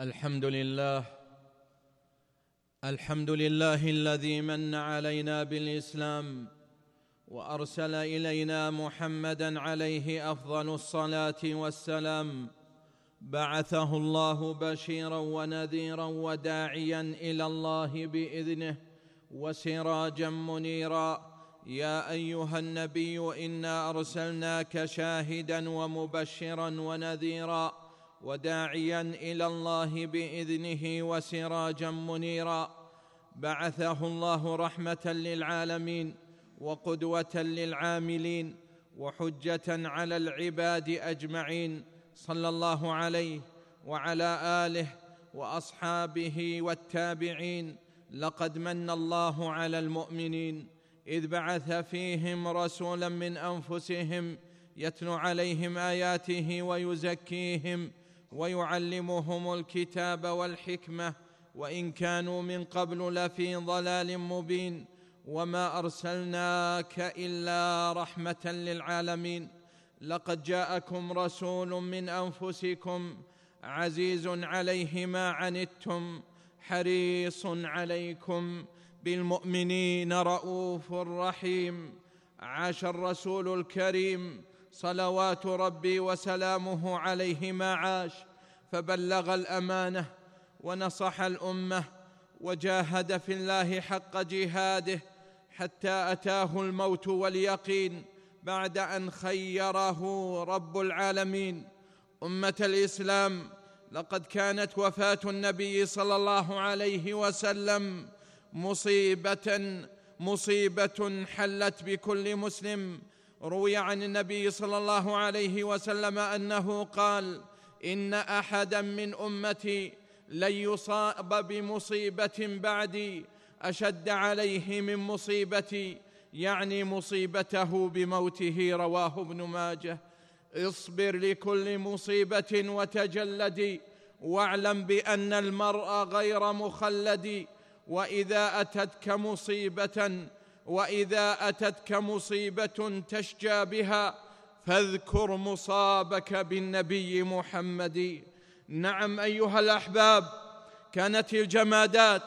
الحمد لله. الحمد لله الذي من علينا بالإسلام وأرسل إلينا محمدا عليه أفضل الصلاة والسلام. بعثه الله بشيرا ونذيرا وداعيا إلى الله بإذنه وسراجا منيرا. يا أيها النبي إنا أرسلناك شاهدا ومبشرا ونذيرا. وداعيا إلى الله بإذنه وسراجا منيرا. بعثه الله رحمة للعالمين وقدوة للعاملين وحجة على العباد أجمعين صلى الله عليه وعلى آله وأصحابه والتابعين. لقد من الله على المؤمنين إذ بعث فيهم رسولا من أنفسهم يتلو عليهم آياته ويزكيهم ويعلمهم الكتاب والحكمة وإن كانوا من قبل لفي ضلال مبين. وما أرسلناك إلا رحمة للعالمين. لقد جاءكم رسول من أنفسكم عزيز عليه ما عنتم حريص عليكم بالمؤمنين رؤوف رحيم عاش الرسول الكريم. صلوات ربي وسلامه عليه ما عاش فبلغ الأمانة ونصح الأمة وجاهد في الله حق جهاده حتى أتاه الموت واليقين بعد أن خيره رب العالمين. أمة الإسلام لقد كانت وفاة النبي صلى الله عليه وسلم مصيبة مصيبة حلت بكل مسلم روي عن النبي صلى الله عليه وسلم أنه قال إن أحدا من أمتي لن يصاب بمصيبة بعدي أشد عليه من مصيبتي يعني مصيبته بموته رواه ابن ماجه. اصبر لكل مصيبة وتجلدي واعلم بأن المرء غير مخلد وإذا أتتك مصيبة وإذا أتتك مصيبة تشجى بها فاذكر مصابك بالنبي محمد. نعم أيها الأحباب كانت الجمادات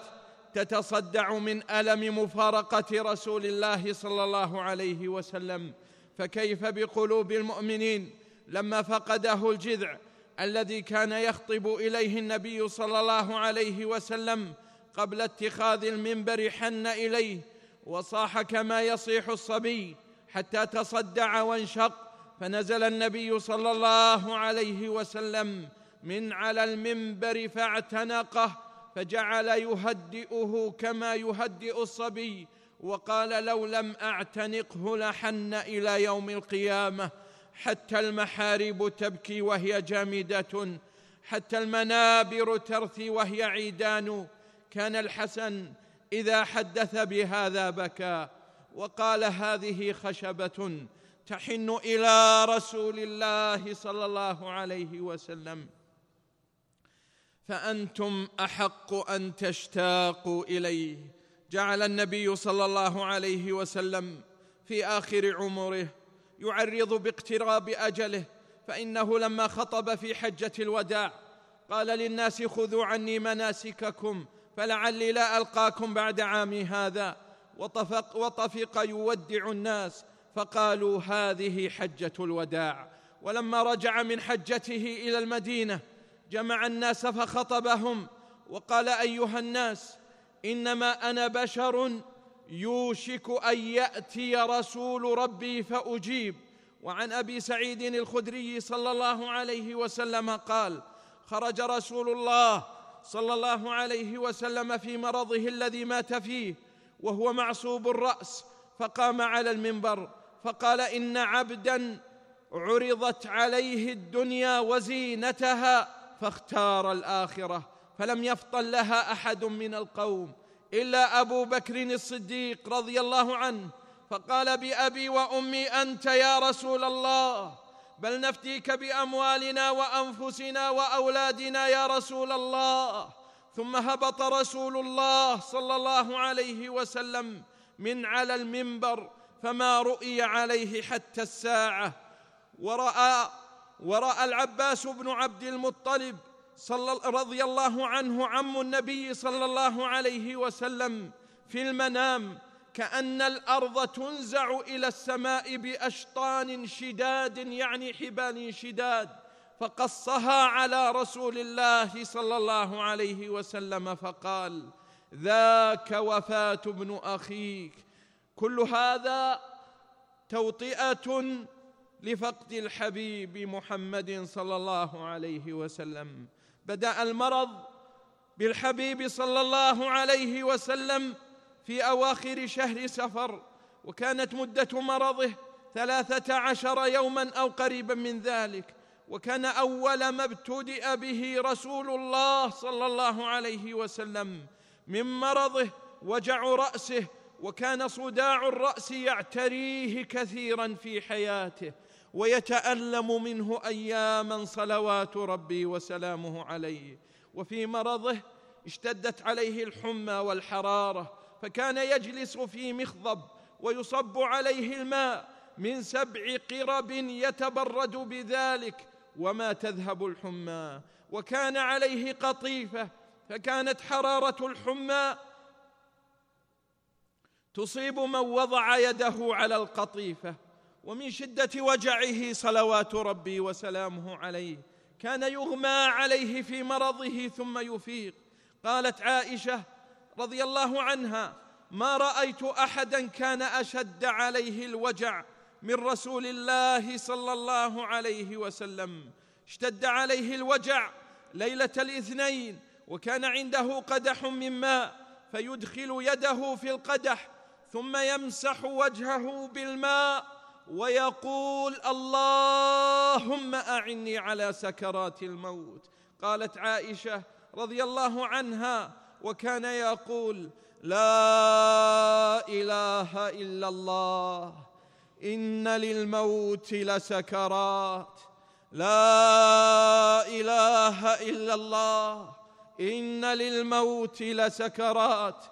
تتصدع من ألم مفارقة رسول الله صلى الله عليه وسلم. فكيف بقلوب المؤمنين لما فقده الجذع الذي كان يخطب إليه النبي صلى الله عليه وسلم قبل اتخاذ المنبر حن إليه وصاح كما يصيح الصبي حتى تصدع وانشق فنزل النبي صلى الله عليه وسلم من على المنبر فاعتنقه فجعل يهدئه كما يهدئ الصبي وقال لو لم أعتنقه لحن إلى يوم القيامة حتى المحارب تبكي وهي جامدة حتى المنابر ترثي وهي عيدان كان الحسن إذا حدث بهذا بكى وقال هذه خشبة تحن إلى رسول الله صلى الله عليه وسلم. فأنتم أحق أن تشتاقوا إليه. جعل النبي صلى الله عليه وسلم في آخر عمره يعرض باقتراب أجله فإنه لما خطب في حجة الوداع قال للناس خذوا عني مناسككم فلعلي لا ألقاكم بعد عامي هذا. وطفق, وطفق يودع الناس. فقالوا هذه حجة الوداع. ولما رجع من حجته إلى المدينة جمع الناس فخطبهم. وقال أيها الناس إنما أنا بشر يوشك أن يأتي رسول ربي فأجيب. وعن أبي سعيد الخدري صلى الله عليه وسلم قال خرج رسول الله صلى الله عليه وسلم في مرضه الذي مات فيه وهو معصوب الرأس فقام على المنبر فقال إن عبدا عرضت عليه الدنيا وزينتها فاختار الآخرة فلم يفطن لها أحد من القوم إلا أبو بكر الصديق رضي الله عنه فقال بأبي وأمي أنت يا رسول الله. بل نفتيك بأموالنا وأنفسنا وأولادنا يا رسول الله. ثم هبط رسول الله صلى الله عليه وسلم من على المنبر فما رؤي عليه حتى الساعة. ورأى ورأى العباس بن عبد المطلب صلى رضي الله عنه عم النبي صلى الله عليه وسلم في المنام. كأن الأرض تنزع إلى السماء بأشطان شداد يعني حبال شداد فقصها على رسول الله صلى الله عليه وسلم فقال ذاك وفاة ابن أخيك. كل هذا توطئة لفقد الحبيب محمد صلى الله عليه وسلم. بدأ المرض بالحبيب صلى الله عليه وسلم في أواخر شهر سفر وكانت مدة مرضه ثلاثة عشر يوما أو قريبا من ذلك وكان أول ما ابتدأ به رسول الله صلى الله عليه وسلم من مرضه وجع رأسه وكان صداع الرأس يعتريه كثيرا في حياته ويتألم منه أياما صلوات ربي وسلامه عليه. وفي مرضه اشتدت عليه الحمى والحرارة فكان يجلس في مخضب ويصب عليه الماء من سبع قرب يتبرد بذلك وما تذهب الحمى. وكان عليه قطيفة فكانت حرارة الحمى تصيب من وضع يده على القطيفة. ومن شدة وجعه صلوات ربي وسلامه عليه. كان يغمى عليه في مرضه ثم يفيق. قالت عائشة رضي الله عنها ما رأيت أحدا كان أشد عليه الوجع من رسول الله صلى الله عليه وسلم. اشتد عليه الوجع ليلة الاثنين وكان عنده قدح من ماء فيدخل يده في القدح ثم يمسح وجهه بالماء ويقول اللهم أعني على سكرات الموت. قالت عائشة رضي الله عنها وكان يقول لا إله إلا الله إن للموت لسكرات. لا إله إلا الله إن للموت لسكرات.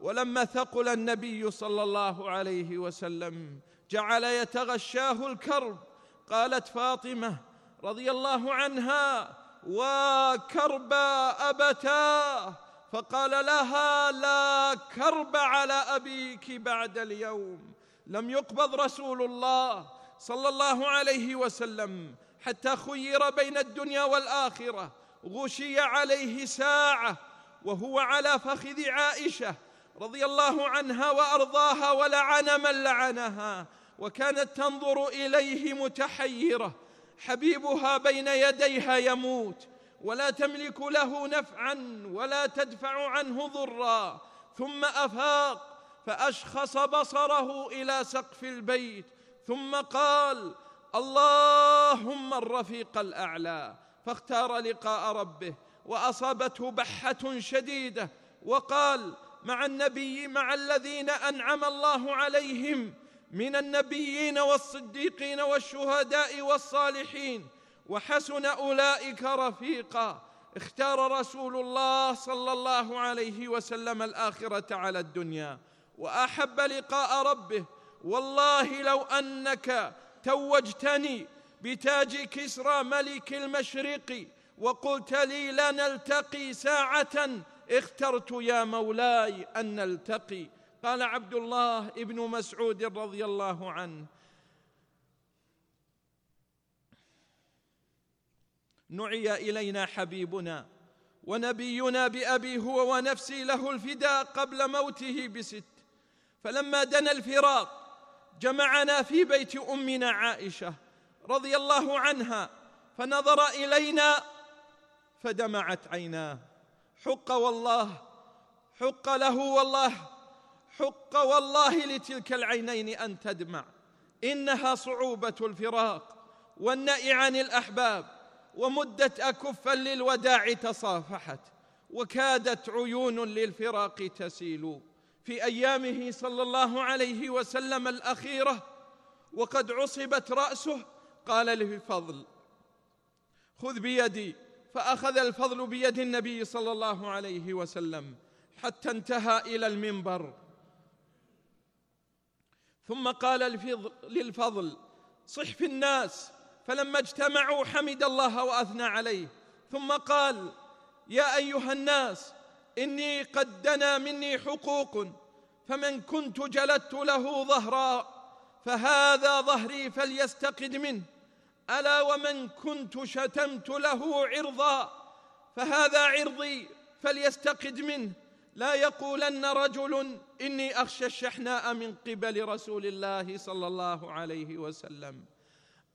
ولما ثقل النبي صلى الله عليه وسلم جعل يتغشاه الكرب قالت فاطمة رضي الله عنها وكرب أبتاه. فقال لها لا كرب على أبيك بعد اليوم. لم يقبض رسول الله صلى الله عليه وسلم حتى خير بين الدنيا والآخرة. غشي عليه ساعة وهو على فخذ عائشة رضي الله عنها وأرضاها ولعن من لعنها وكانت تنظر إليه متحيرة. حبيبها بين يديها يموت. ولا تملك له نفعا ولا تدفع عنه ضرا. ثم أفاق فأشخص بصره إلى سقف البيت. ثم قال اللهم الرفيق الأعلى. فاختار لقاء ربه وأصابته بحة شديدة. وقال مع النبي مع الذين أنعم الله عليهم من النبيين والصديقين والشهداء والصالحين وحسن أولئك رفيقا. اختار رسول الله صلى الله عليه وسلم الآخرة على الدنيا. وأحب لقاء ربه. والله لو أنك توجتني بتاج كسرى ملك المشرق وقلت لي لا نلتقي ساعة اخترت يا مولاي أن نلتقي. قال عبد الله ابن مسعود رضي الله عنه نعي إلينا حبيبنا ونبينا بأبي هو ونفسي له الفداء قبل موته بست. فلما دنا الفراق جمعنا في بيت أمنا عائشة رضي الله عنها فنظر إلينا فدمعت عيناه حق والله حق له والله حق والله لتلك العينين أن تدمع. إنها صعوبة الفراق والنأي عن الأحباب. ومدت اكفا للوداع تصافحت وكادت عيون للفراق تسيل. في أيامه صلى الله عليه وسلم الأخيرة وقد عصبت رأسه قال له الفضل خذ بيدي. فأخذ الفضل بيد النبي صلى الله عليه وسلم حتى انتهى إلى المنبر. ثم قال للفضل صح في الناس فلما اجتمعوا حمد الله وأثنى عليه. ثم قال يا أيها الناس إني قد دنا مني حقوق فمن كنت جلدت له ظهرا فهذا ظهري فليستقد منه. ألا ومن كنت شتمت له عرضا فهذا عرضي فليستقد منه. لا يقولن رجل إني أخشى الشحناء من قبل رسول الله صلى الله عليه وسلم.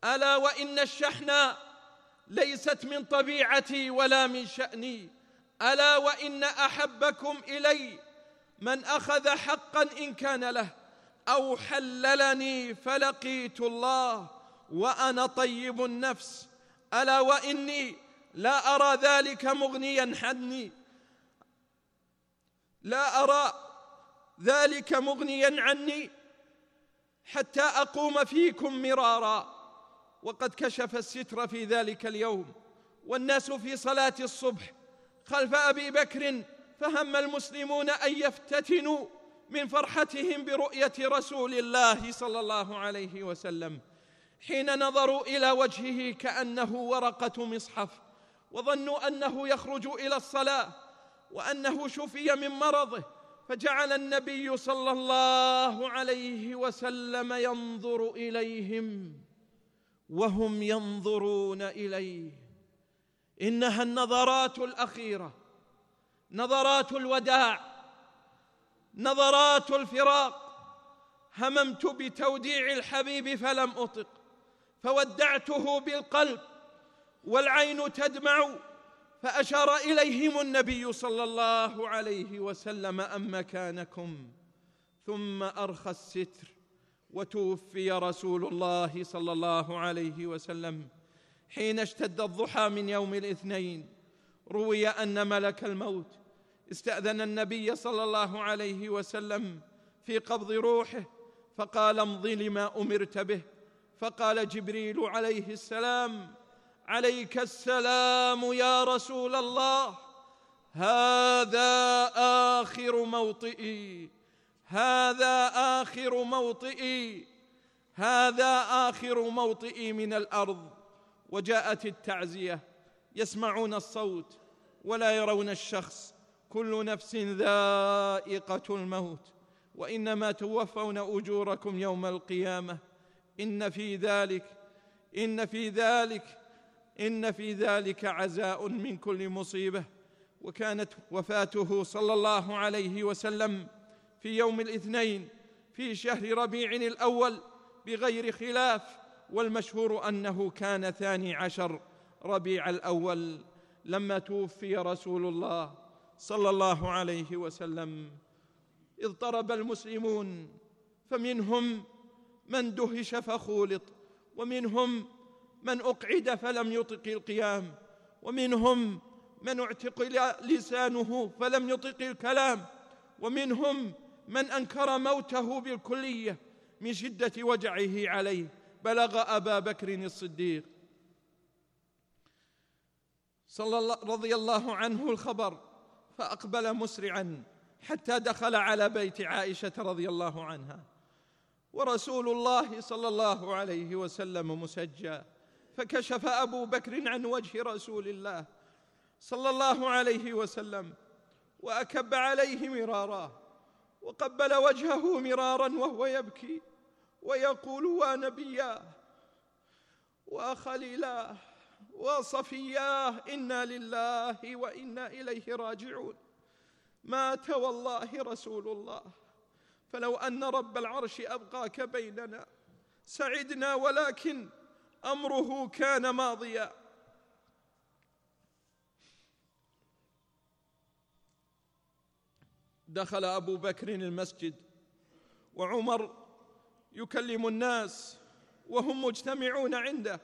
ألا وإن الشحناء ليست من طبيعتي ولا من شأني؟ ألا وإن أحبكم إلي من أخذ حقا إن كان له أو حللني فلقيت الله وأنا طيب النفس. ألا وإني لا أرى ذلك مغنيا عني. لا أرى ذلك مغنيا عني حتى أقوم فيكم مرارا. وقد كشف الستر في ذلك اليوم والناس في صلاة الصبح خلف أبي بكر فهم المسلمون أن يفتتنوا من فرحتهم برؤية رسول الله صلى الله عليه وسلم حين نظروا إلى وجهه كأنه ورقة مصحف وظنوا أنه يخرج إلى الصلاة وأنه شفي من مرضه فجعل النبي صلى الله عليه وسلم ينظر إليهم. وهم ينظرون إليه. إنها النظرات الأخيرة نظرات الوداع نظرات الفراق. هممت بتوديع الحبيب فلم أطق فودعته بالقلب والعين تدمع فأشار إليهم النبي صلى الله عليه وسلم أم مكانكم ثم أرخى الستر. وتوفي رسول الله صلى الله عليه وسلم حين اشتد الضحى من يوم الاثنين. روي أن ملك الموت استأذن النبي صلى الله عليه وسلم في قبض روحه فقال امض لما أمرت به. فقال جبريل عليه السلام عليك السلام يا رسول الله هذا آخر موطئي. هذا آخر موطئي هذا آخر موطئي من الأرض. وجاءت التعزية يسمعون الصوت ولا يرون الشخص. كل نفس ذائقة الموت. وإنما توفون أجوركم يوم القيامة. إن في ذلك إن في ذلك إن في ذلك عزاء من كل مصيبة. وكانت وفاته صلى الله عليه وسلم في يوم الاثنين في شهر ربيع الأول بغير خلاف والمشهور أنه كان ثاني عشر ربيع الأول لما توفي رسول الله صلى الله عليه وسلم. اضطرب المسلمون فمنهم من دهش فخولط ومنهم من أقعد فلم يطق القيام ومنهم من اعتق لسانه فلم يطق الكلام ومنهم من أنكر موته بالكلية من شدة وجعه عليه بلغ أبا بكر الصديق. صلى الله رضي الله عنه الخبر فأقبل مسرعا حتى دخل على بيت عائشة رضي الله عنها. ورسول الله صلى الله عليه وسلم مسجى فكشف أبو بكر عن وجه رسول الله صلى الله عليه وسلم وأكب عليه مرارا. وقبل وجهه مرارا وهو يبكي ويقول ونبياه وخليلاه وصفياه إنا لله وإنا إليه راجعون مات والله رسول الله فلو أن رب العرش أبقاك بيننا سعدنا ولكن أمره كان ماضيا دخل أبو بكر المسجد وعمر يكلم الناس وهم مجتمعون عنده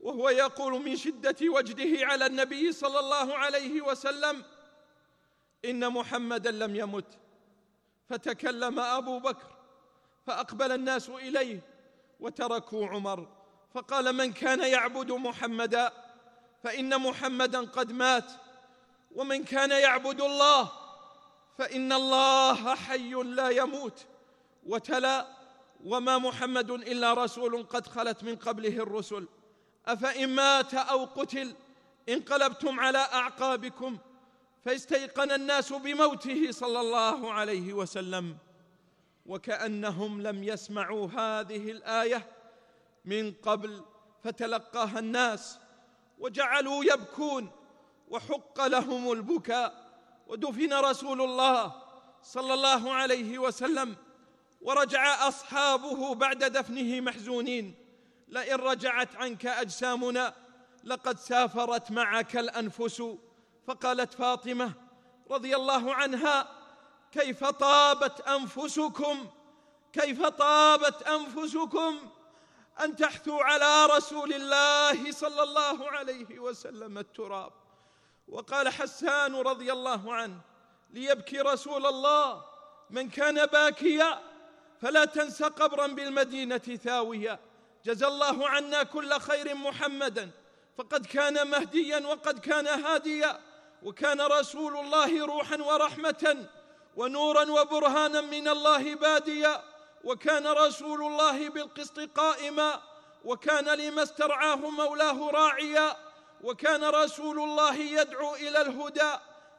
وهو يقول من شدة وجده على النبي صلى الله عليه وسلم إن محمدا لم يمت فتكلم أبو بكر فأقبل الناس إليه وتركوا عمر فقال من كان يعبد محمدا؟ فإن محمدا قد مات ومن كان يعبد الله فإن الله حي لا يموت وتلا وما محمد إلا رسول قد خلت من قبله الرسل. أفإن مات أو قتل انقلبتم على أعقابكم فاستيقن الناس بموته صلى الله عليه وسلم. وكأنهم لم يسمعوا هذه الآية من قبل فتلقاها الناس وجعلوا يبكون وحق لهم البكاء. ودفن رسول الله صلى الله عليه وسلم ورجع أصحابه بعد دفنه محزونين. لئن رجعت عنك أجسامنا لقد سافرت معك الأنفس. فقالت فاطمة رضي الله عنها كيف طابت أنفسكم؟ كيف طابت أنفسكم أن تحثوا على رسول الله صلى الله عليه وسلم التراب؟ وقال حسان رضي الله عنه ليبكي رسول الله من كان باكيا فلا تنس قبرا بالمدينة ثاويا جزى الله عنا كل خير محمدا. فقد كان مهديا وقد كان هاديا. وكان رسول الله روحا ورحمة ونورا وبرهانا من الله باديا. وكان رسول الله بالقسط قائما. وكان لما استرعاه مولاه راعيا. وكان رسول الله يدعو إلى الهدى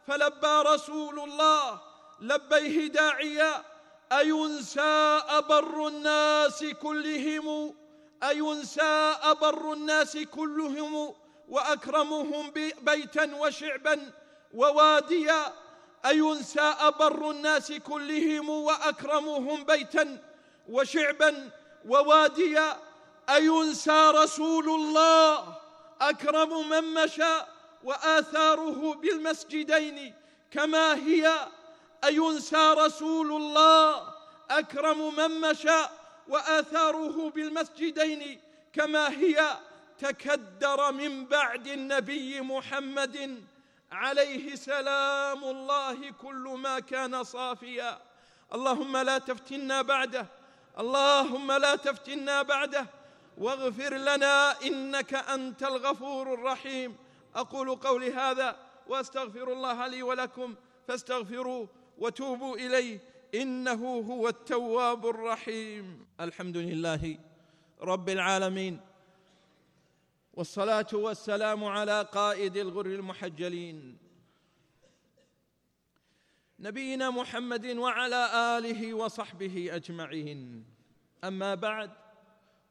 فلبى رسول الله لبيه داعيا أينسى أبر الناس كلهم؟ أينسى أبر الناس كلهم وأكرمهم بيتا وشعبا وواديا؟ أينسى أبر الناس كلهم وأكرمهم بيتا وشعبا وواديا؟ أينسى رسول الله؟ أكرم من مشى وآثاره بالمسجدين كما هي. أينسى رسول الله؟ أكرم من مشى وآثاره بالمسجدين كما هي. تكدر من بعد النبي محمد عليه سلام الله كل ما كان صافيا. اللهم لا تفتنا بعده اللهم لا تفتنا بعده. واغفر لنا إنك أنت الغفور الرحيم. أقول قولي هذا وأستغفر الله لي ولكم. فاستغفروه وتوبوا إليه. إنه هو التواب الرحيم. الحمد لله رب العالمين. والصلاة والسلام على قائد الغر المحجلين. نبينا محمد وعلى آله وصحبه أجمعين. أما بعد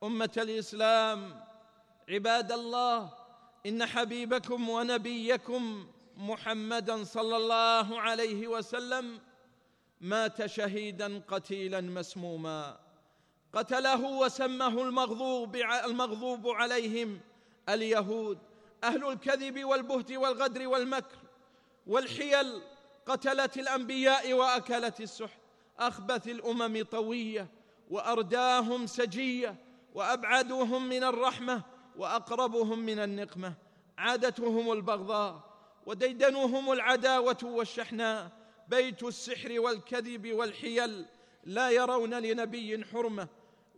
أمة الإسلام. عباد الله إن حبيبكم ونبيكم محمدا صلى الله عليه وسلم مات شهيدا قتيلا مسموما. قتله وسمه المغضوب المغضوب عليهم اليهود. أهل الكذب والبهت والغدر والمكر والحيل قتلت الأنبياء وأكلت السحت. أخبث الأمم طوية وأرداهم سجية. وابعدهم من الرحمة واقربهم من النقمة. عادتهم البغضاء وديدنهم العداوة والشحناء. بيت السحر والكذب والحيل لا يرون لنبي حرمة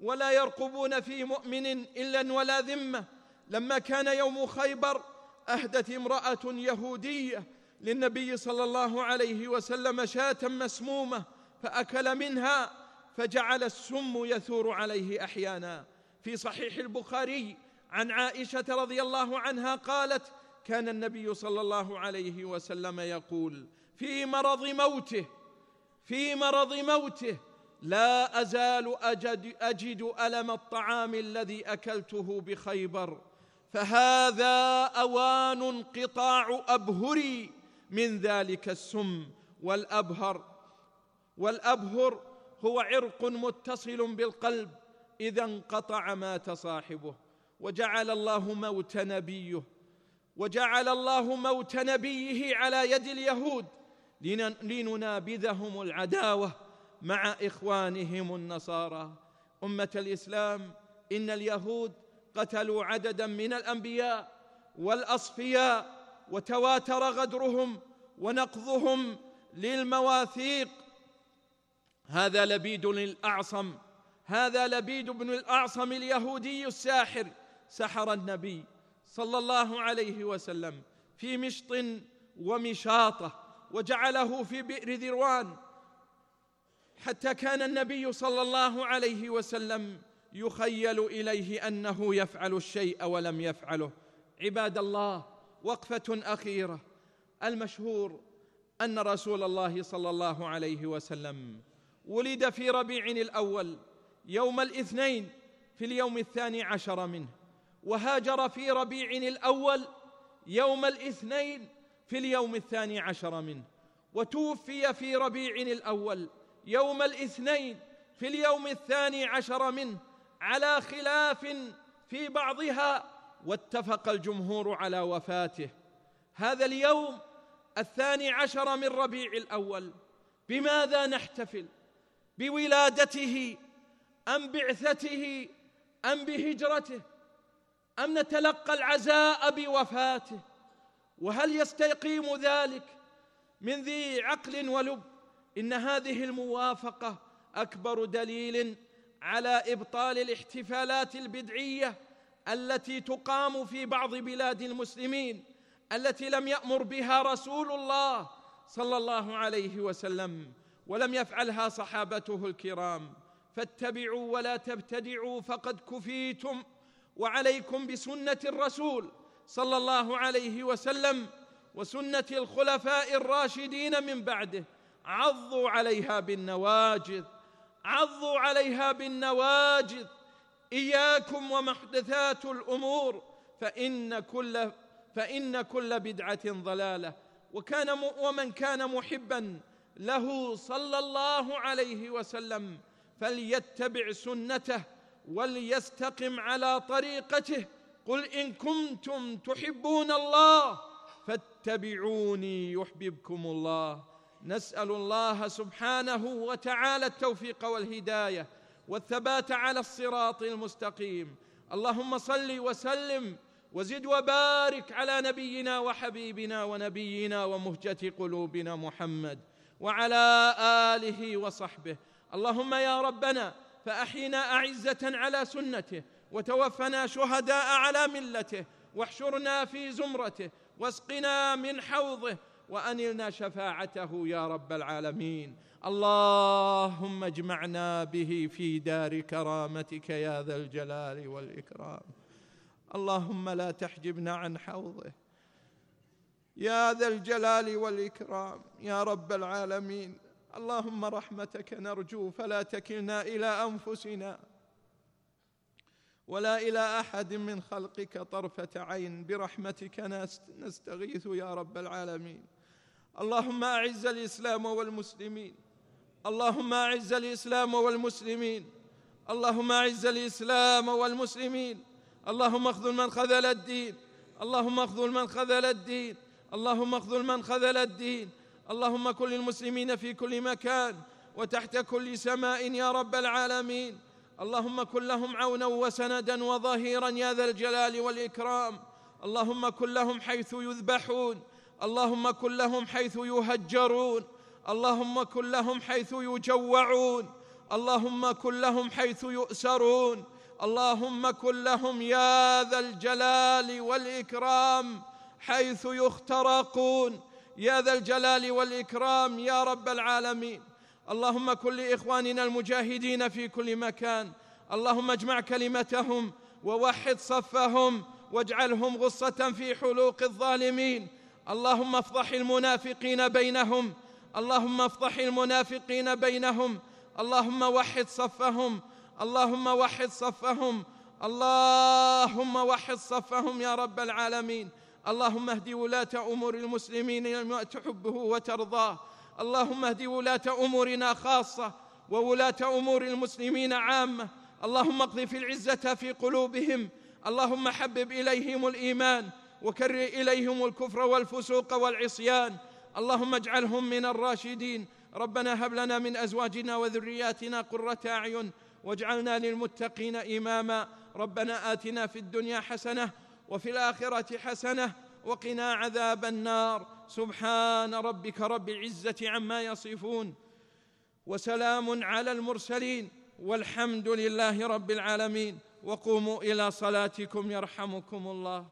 ولا يرقبون في مؤمن إلا ولا ذمة. لما كان يوم خيبر أهدت امرأة يهودية للنبي صلى الله عليه وسلم شاة مسمومة فأكل منها فجعل السم يثور عليه أحيانا. في صحيح البخاري عن عائشة رضي الله عنها قالت كان النبي صلى الله عليه وسلم يقول في مرض موته في مرض موته لا أزال أجد, أجد ألم الطعام الذي أكلته بخيبر فهذا أوان انقطاع أبهري من ذلك السم والأبهر والأبهر هو عرق متصل بالقلب إذا انقطع مات صاحبه وجعل الله موت نبيه وجعل الله موت نبيه على يد اليهود لننابذهم العداوة مع إخوانهم النصارى. أمة الإسلام إن اليهود قتلوا عددا من الأنبياء والأصفياء وتواتر غدرهم ونقضهم للمواثيق. هذا لبيد الاعصم هذا لبيد بن الأعصم اليهودي الساحر سحر النبي صلى الله عليه وسلم في مشط ومشاطة وجعله في بئر ذروان حتى كان النبي صلى الله عليه وسلم يخيل إليه أنه يفعل الشيء ولم يفعله. عباد الله وقفة أخيرة. المشهور أن رسول الله صلى الله عليه وسلم ولد في ربيع الأول يوم الاثنين في اليوم الثاني عشر منه وهاجر في ربيع الأول يوم الاثنين في اليوم الثاني عشر منه وتوفي في ربيع الأول يوم الاثنين في اليوم الثاني عشر منه على خلاف في بعضها واتفق الجمهور على وفاته. هذا اليوم الثاني عشر من ربيع الأول. بماذا نحتفل؟ بولادته أم بعثته أم بهجرته أم نتلقى العزاء بوفاته؟ وهل يستقيم ذلك من ذي عقل ولب؟ إن هذه الموافقة أكبر دليل على إبطال الاحتفالات البدعية التي تقام في بعض بلاد المسلمين التي لم يأمر بها رسول الله صلى الله عليه وسلم ولم يفعلها صحابته الكرام. فاتبعوا ولا تبتدعوا فقد كفيتم وعليكم بسنة الرسول صلى الله عليه وسلم وسنة الخلفاء الراشدين من بعده. عضوا عليها بالنواجذ عضوا عليها بالنواجذ. إياكم ومحدثات الأمور فإن كل فإن كل بدعة ضلالة. وكان ومن كان محبا له صلى الله عليه وسلم فليتبع سنته وليستقم على طريقته. قل إن كنتم تحبون الله فاتبعوني يحببكم الله. نسأل الله سبحانه وتعالى التوفيق والهداية والثبات على الصراط المستقيم. اللهم صل وسلم وزد وبارك على نبينا وحبيبنا ونبينا ومهجة قلوبنا محمد وعلى آله وصحبه اللهم يا ربنا فأحينا أعزة على سنته وتوفنا شهداء على ملته واحشرنا في زمرته واسقنا من حوضه وأنلنا شفاعته يا رب العالمين. اللهم اجمعنا به في دار كرامتك يا ذا الجلال والإكرام. اللهم لا تحجبنا عن حوضه يا ذا الجلال والإكرام يا رب العالمين. اللهم رحمتك نرجو فلا تكلنا إلى أنفسنا ولا إلى أحد من خلقك طرفة عين برحمتك نستغيث يا رب العالمين. اللهم أعز الإسلام والمسلمين. اللهم أعز الإسلام والمسلمين. اللهم أعز الإسلام والمسلمين. اللهم اخذل من خذل الدين. اللهم اخذل من خذل الدين. اللهم اخذل من خذل الدين. اللهم كن للمسلمين في كل مكان وتحت كل سماء يا رب العالمين. اللهم كن لهم عونا وسندا وظهيرا يا ذا الجلال والإكرام. اللهم كن لهم حيث يذبحون. اللهم كن لهم حيث يهجرون. اللهم كن لهم حيث يجوعون. اللهم كن لهم حيث يؤسرون. اللهم كن لهم يا ذا الجلال والإكرام حيث يخترقون. يا ذا الجلال والإكرام يا رب العالمين. اللهم كن لإخواننا المجاهدين في كل مكان. اللهم اجمع كلمتهم ووحد صفهم واجعلهم غصة في حلوق الظالمين. اللهم افضح المنافقين بينهم. اللهم افضح المنافقين بينهم. اللهم وحد صفهم. اللهم وحد صفهم. اللهم وحد صفهم يا رب العالمين. اللهم اهد ولاة أمور المسلمين لما تحبه وترضاه. اللهم اهد ولاة أمورنا خاصة وولاة أمور المسلمين عامة. اللهم اقذف العزة في قلوبهم. اللهم حبب إليهم الإيمان وكر إليهم الكفر والفسوق والعصيان. اللهم اجعلهم من الراشدين. ربنا هب لنا من أزواجنا وذرياتنا قرة أعين واجعلنا للمتقين إماما. ربنا آتنا في الدنيا حسنة وفي الآخرة حسنة وقنا عذاب النار. سبحان ربك رب العزة عما يصفون وسلام على المرسلين والحمد لله رب العالمين. وقوموا إلى صلاتكم يرحمكم الله.